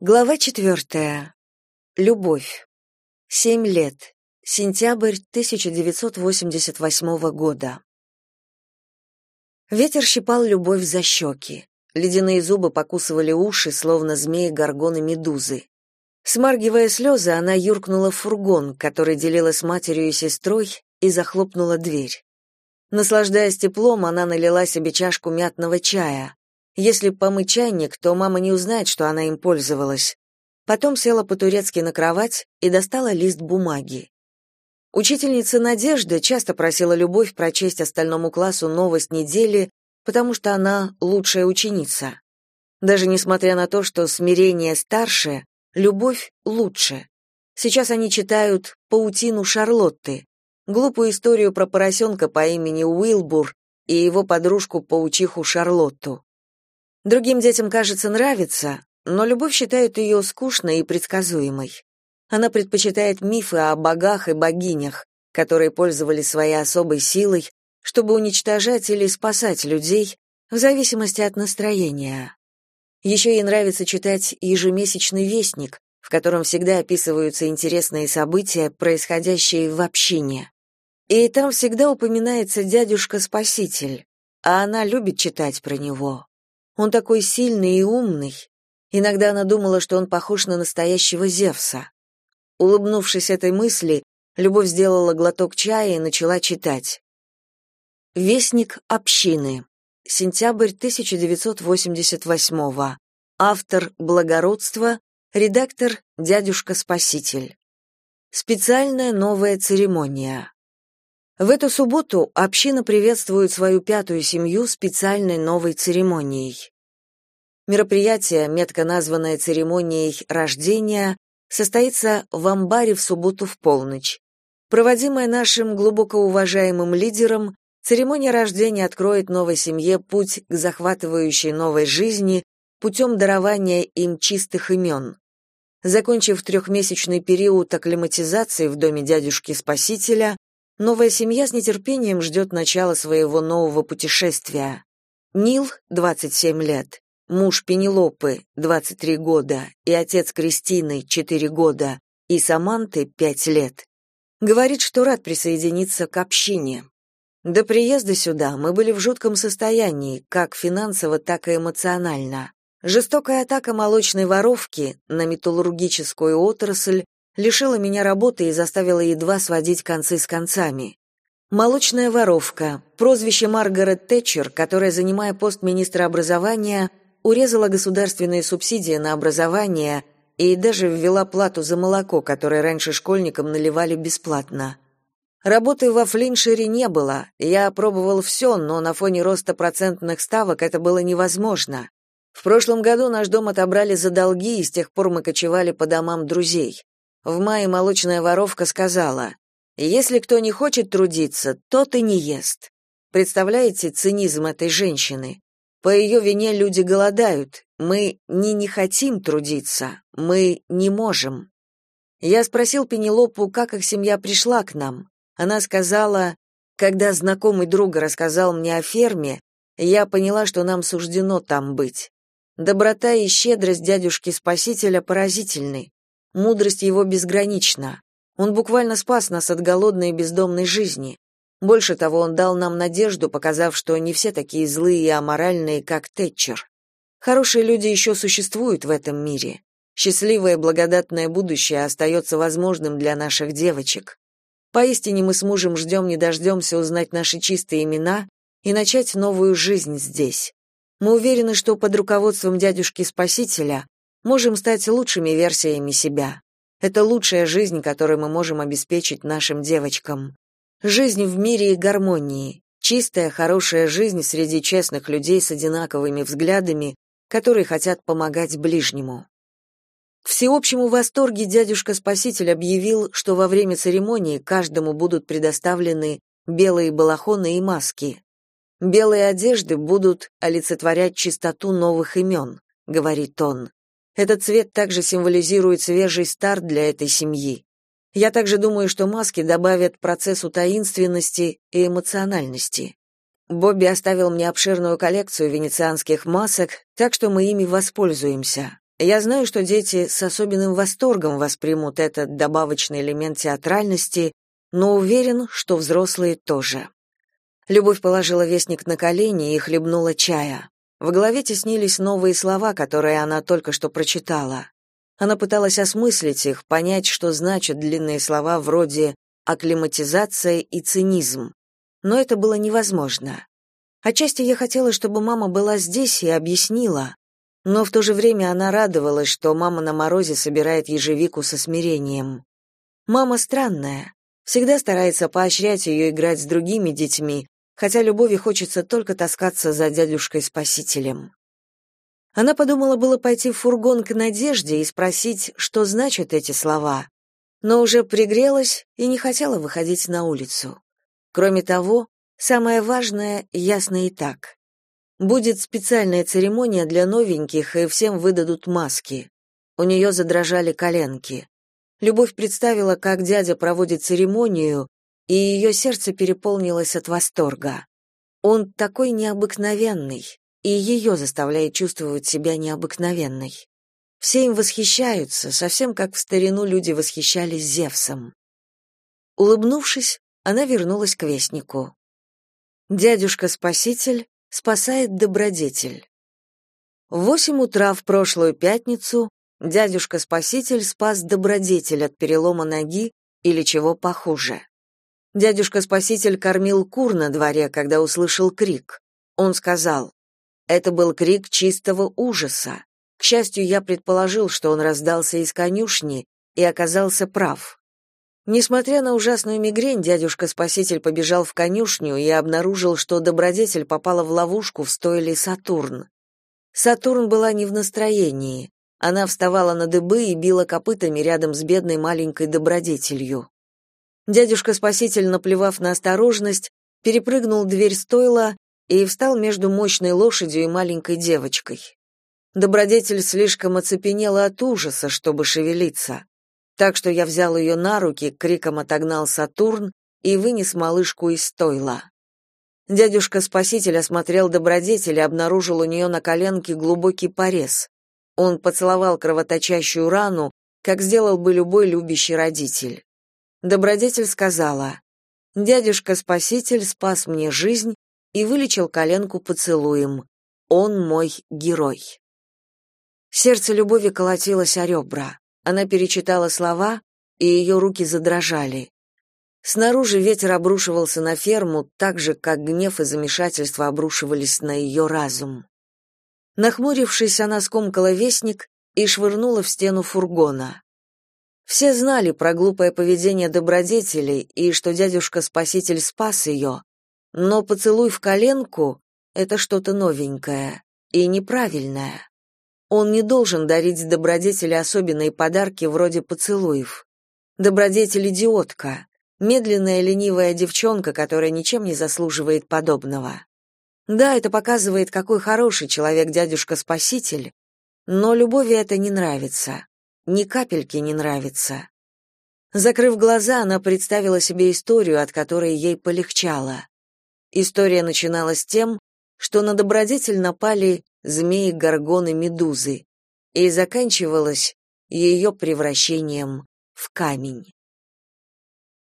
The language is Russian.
Глава четвертая. Любовь. Семь лет. Сентябрь 1988 года. Ветер щипал любовь за щеки. Ледяные зубы покусывали уши, словно змеи горгоны медузы. Смаргивая слезы, она юркнула в фургон, который делила с матерью и сестрой, и захлопнула дверь. Наслаждаясь теплом, она налила себе чашку мятного чая. Если помыть чайник, то мама не узнает, что она им пользовалась. Потом села по-турецки на кровать и достала лист бумаги. Учительница Надежда часто просила Любовь прочесть остальному классу новость недели, потому что она лучшая ученица. Даже несмотря на то, что смирение старше, Любовь лучше. Сейчас они читают «Паутину Шарлотты», глупую историю про поросенка по имени Уилбур и его подружку-паучиху Шарлотту. Другим детям, кажется, нравится, но любовь считает ее скучной и предсказуемой. Она предпочитает мифы о богах и богинях, которые пользовались своей особой силой, чтобы уничтожать или спасать людей в зависимости от настроения. Еще ей нравится читать ежемесячный вестник, в котором всегда описываются интересные события, происходящие в общине. И там всегда упоминается дядюшка-спаситель, а она любит читать про него. Он такой сильный и умный. Иногда она думала, что он похож на настоящего Зевса. Улыбнувшись этой мысли, Любовь сделала глоток чая и начала читать. Вестник общины. Сентябрь 1988 Автор Благородство, редактор Дядюшка-спаситель. Специальная новая церемония. В эту субботу община приветствует свою пятую семью специальной новой церемонией. Мероприятие, метко названное церемонией рождения, состоится в амбаре в субботу в полночь. Проводимая нашим глубоко уважаемым лидером, церемония рождения откроет новой семье путь к захватывающей новой жизни путем дарования им чистых имен. Закончив трехмесячный период акклиматизации в доме дядюшки-спасителя, Новая семья с нетерпением ждет начала своего нового путешествия. Нил, 27 лет, муж Пенелопы, 23 года, и отец Кристины, 4 года, и Саманты, 5 лет, говорит, что рад присоединиться к общине. До приезда сюда мы были в жутком состоянии, как финансово, так и эмоционально. Жестокая атака молочной воровки на металлургическую отрасль лишила меня работы и заставила едва сводить концы с концами. Молочная воровка, прозвище Маргарет Тэтчер, которая, занимая пост министра образования, урезала государственные субсидии на образование и даже ввела плату за молоко, которое раньше школьникам наливали бесплатно. Работы во Флиншере не было. Я пробовал все, но на фоне роста процентных ставок это было невозможно. В прошлом году наш дом отобрали за долги, и с тех пор мы кочевали по домам друзей. В мае молочная воровка сказала, «Если кто не хочет трудиться, тот и не ест». Представляете цинизм этой женщины? По ее вине люди голодают. Мы не не хотим трудиться, мы не можем. Я спросил Пенелопу, как их семья пришла к нам. Она сказала, когда знакомый друга рассказал мне о ферме, я поняла, что нам суждено там быть. Доброта и щедрость дядюшки-спасителя поразительны. Мудрость его безгранична. Он буквально спас нас от голодной и бездомной жизни. Больше того, он дал нам надежду, показав, что не все такие злые и аморальные, как Тэтчер. Хорошие люди еще существуют в этом мире. Счастливое и благодатное будущее остается возможным для наших девочек. Поистине мы с мужем ждем не дождемся узнать наши чистые имена и начать новую жизнь здесь. Мы уверены, что под руководством дядюшки-спасителя можем стать лучшими версиями себя. Это лучшая жизнь, которую мы можем обеспечить нашим девочкам. Жизнь в мире и гармонии, чистая, хорошая жизнь среди честных людей с одинаковыми взглядами, которые хотят помогать ближнему. К всеобщему восторге дядюшка-спаситель объявил, что во время церемонии каждому будут предоставлены белые балахоны и маски. Белые одежды будут олицетворять чистоту новых имен», — говорит он. Этот цвет также символизирует свежий старт для этой семьи. Я также думаю, что маски добавят процессу таинственности и эмоциональности. Бобби оставил мне обширную коллекцию венецианских масок, так что мы ими воспользуемся. Я знаю, что дети с особенным восторгом воспримут этот добавочный элемент театральности, но уверен, что взрослые тоже. Любовь положила вестник на колени и хлебнула чая. В голове теснились новые слова, которые она только что прочитала. Она пыталась осмыслить их, понять, что значат длинные слова вроде «акклиматизация» и «цинизм». Но это было невозможно. Отчасти я хотела, чтобы мама была здесь и объяснила, но в то же время она радовалась, что мама на морозе собирает ежевику со смирением. Мама странная, всегда старается поощрять ее играть с другими детьми, хотя Любови хочется только таскаться за дядюшкой-спасителем. Она подумала было пойти в фургон к Надежде и спросить, что значат эти слова, но уже пригрелась и не хотела выходить на улицу. Кроме того, самое важное ясно и так. Будет специальная церемония для новеньких, и всем выдадут маски. У нее задрожали коленки. Любовь представила, как дядя проводит церемонию, и ее сердце переполнилось от восторга. Он такой необыкновенный, и ее заставляет чувствовать себя необыкновенной. Все им восхищаются, совсем как в старину люди восхищались Зевсом. Улыбнувшись, она вернулась к вестнику. Дядюшка-спаситель спасает добродетель. В восемь утра в прошлую пятницу дядюшка-спаситель спас добродетель от перелома ноги или чего похуже. Дядюшка-спаситель кормил кур на дворе, когда услышал крик. Он сказал, это был крик чистого ужаса. К счастью, я предположил, что он раздался из конюшни, и оказался прав. Несмотря на ужасную мигрень, дядюшка-спаситель побежал в конюшню и обнаружил, что добродетель попала в ловушку в стойле Сатурн. Сатурн была не в настроении. Она вставала на дыбы и била копытами рядом с бедной маленькой добродетелью. Дядюшка-спаситель, наплевав на осторожность, перепрыгнул дверь стойла и встал между мощной лошадью и маленькой девочкой. Добродетель слишком оцепенела от ужаса, чтобы шевелиться. Так что я взял ее на руки, криком отогнал Сатурн и вынес малышку из стойла. Дядюшка-спаситель осмотрел добродетель и обнаружил у нее на коленке глубокий порез. Он поцеловал кровоточащую рану, как сделал бы любой любящий родитель. Добродетель сказала, «Дядюшка-спаситель спас мне жизнь и вылечил коленку поцелуем. Он мой герой». Сердце любови колотилось о ребра. Она перечитала слова, и ее руки задрожали. Снаружи ветер обрушивался на ферму, так же, как гнев и замешательство обрушивались на ее разум. Нахмурившись, она скомкала вестник и швырнула в стену фургона. Все знали про глупое поведение добродетелей и что дядюшка-спаситель спас ее, но поцелуй в коленку — это что-то новенькое и неправильное. Он не должен дарить добродетели особенные подарки вроде поцелуев. Добродетель — идиотка, медленная ленивая девчонка, которая ничем не заслуживает подобного. Да, это показывает, какой хороший человек дядюшка-спаситель, но любови это не нравится ни капельки не нравится. Закрыв глаза, она представила себе историю, от которой ей полегчало. История начиналась тем, что на добродетель напали змеи, горгоны, медузы, и заканчивалась ее превращением в камень.